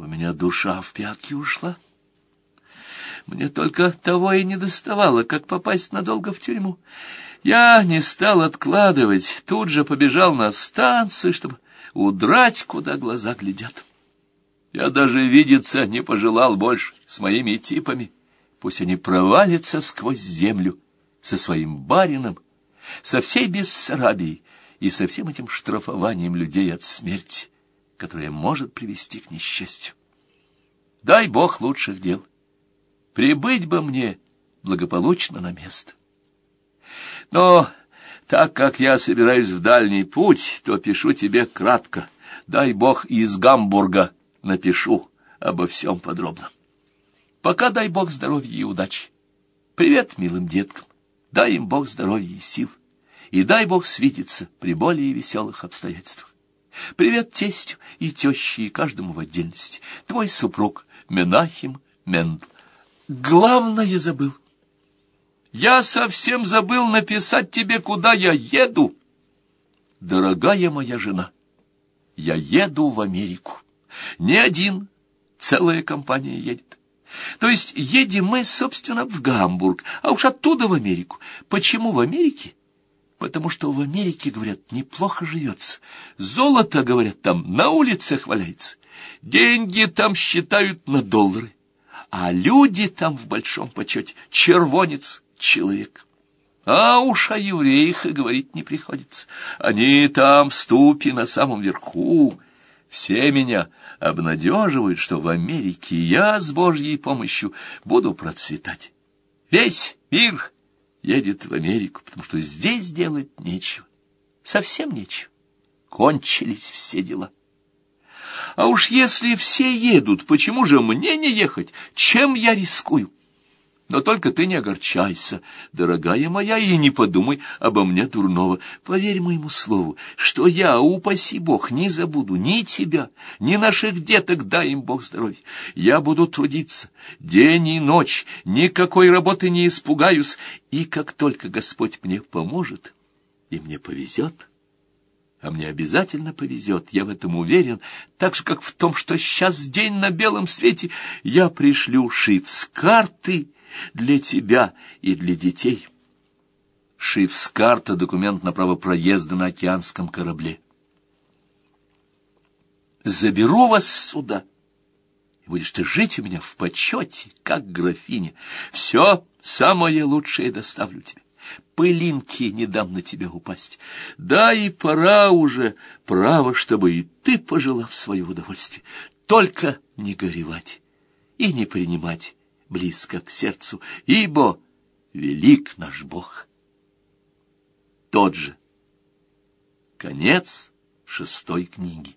У меня душа в пятки ушла. Мне только того и не доставало, как попасть надолго в тюрьму. Я не стал откладывать, тут же побежал на станцию, чтобы удрать, куда глаза глядят. Я даже видеться не пожелал больше с моими типами. Пусть они провалятся сквозь землю со своим барином, со всей Бессарабией и со всем этим штрафованием людей от смерти, которое может привести к несчастью. Дай Бог лучших дел. Прибыть бы мне благополучно на место. Но так как я собираюсь в дальний путь, то пишу тебе кратко. Дай Бог из Гамбурга напишу обо всем подробно. Пока дай Бог здоровья и удачи. Привет милым деткам. Дай им Бог здоровья и сил. И дай Бог светиться при более веселых обстоятельствах. Привет тестю и теще, и каждому в отдельности. Твой супруг Менахим Мендл. Главное забыл. Я совсем забыл написать тебе, куда я еду. Дорогая моя жена, я еду в Америку. Не один, целая компания едет. То есть едем мы, собственно, в Гамбург, а уж оттуда в Америку. Почему в Америке? Потому что в Америке, говорят, неплохо живется. Золото, говорят, там на улицах валяется. Деньги там считают на доллары. А люди там в большом почете. Червонец человек. А уж о евреях и говорить не приходится. Они там в ступе на самом верху. Все меня обнадеживают, что в Америке я с Божьей помощью буду процветать. Весь мир едет в Америку, потому что здесь делать нечего. Совсем нечего. Кончились все дела. А уж если все едут, почему же мне не ехать? Чем я рискую? Но только ты не огорчайся, дорогая моя, и не подумай обо мне дурного. Поверь моему слову, что я, упаси Бог, не забуду ни тебя, ни наших деток, дай им Бог здоровья. Я буду трудиться день и ночь, никакой работы не испугаюсь, и как только Господь мне поможет, и мне повезет, а мне обязательно повезет, я в этом уверен, так же, как в том, что сейчас день на белом свете, я пришлю шиф с карты, для тебя и для детей. Шифскарта — документ на право проезда на океанском корабле. Заберу вас сюда, и будешь ты жить у меня в почете, как графиня. Все самое лучшее доставлю тебе. Пылинки не дам на тебя упасть. Да и пора уже, право, чтобы и ты пожила в свое удовольствие. Только не горевать и не принимать близко к сердцу, ибо велик наш Бог. Тот же. Конец шестой книги.